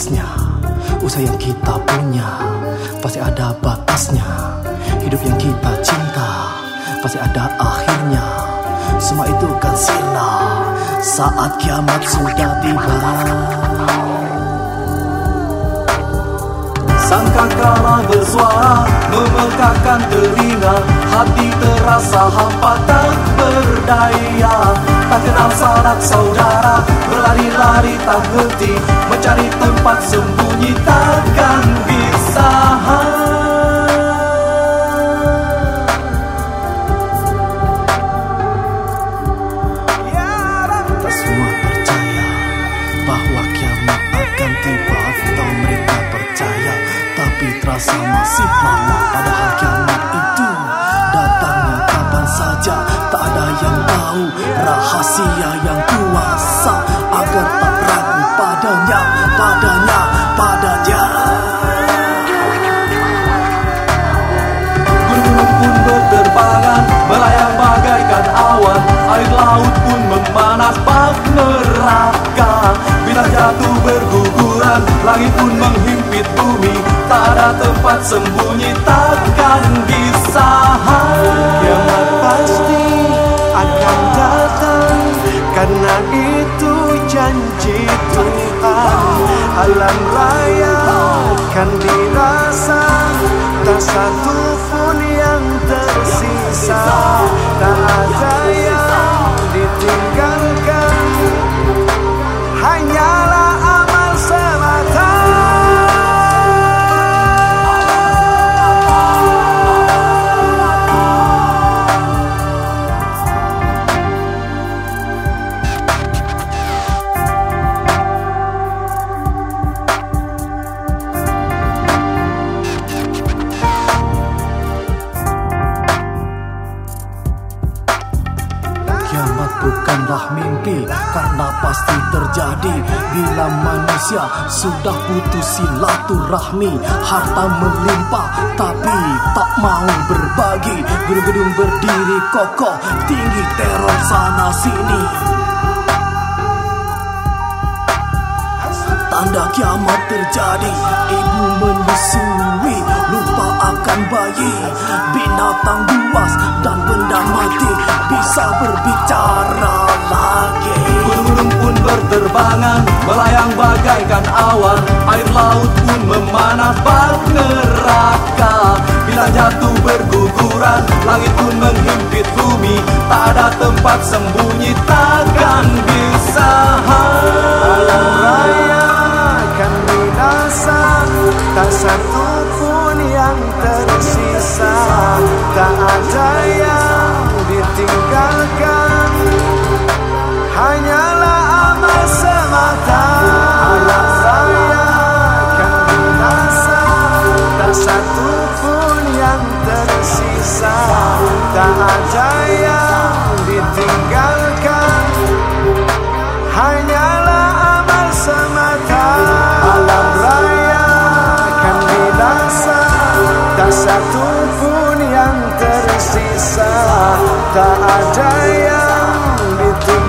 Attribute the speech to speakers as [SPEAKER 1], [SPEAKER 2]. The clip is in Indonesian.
[SPEAKER 1] habisnya Usaha yang kita punya. Pasti ada batasnya Hidup yang kita cinta. Pasti ada akhirnya Semua itu kan sirna Saat kiamat sudah tiba. Sangka kala bersuara Memekakan telinga. Hati terasa hampa tak berdaya Tak kenal sanak saudara. Berlari-lari tak henti Mencari tempat sembunyi takkan bisa. Kita semua percaya Bahwa kiamat akan tiba Atau mereka percaya. Tapi terasa masih lama berguguran Langit pun menghimpit bumi. Tak ada tempat sembunyi Takkan bisa
[SPEAKER 2] Kiamat pasti akan datang Karena itu janji Tuhan. Alam raya kan dirasa Tak satu pun yang tersisa. Tak ada yang
[SPEAKER 1] bukanlah mimpi Karena pasti terjadi. Bila manusia sudah putus silaturahmi Harta melimpah tapi tak mau berbagi. Gedung-gedung berdiri kokoh Tinggi teror sana sini. Tanda kiamat terjadi Ibu menyusui bayi Binatang buas dan benda mati Bisa berbicara lagi. Gunung-gunung pun berterbangan Melayang bagaikan awan. Air laut pun memanas bak neraka. Bila jatuh berguguran Langit pun menghimpit bumi. Tak ada tempat sembunyi Takkan bisa
[SPEAKER 2] Alam Tak ada yang ditinggalkan. Hanyalah amal semata. Alam raya kan binasa. Tak satu pun yang tersisa. Tak ada yang ditinggalkan. Hanyalah amal semata. Alam raya kan binasa. Tak satu pun yang tersisa. Tak ada yang ditinggal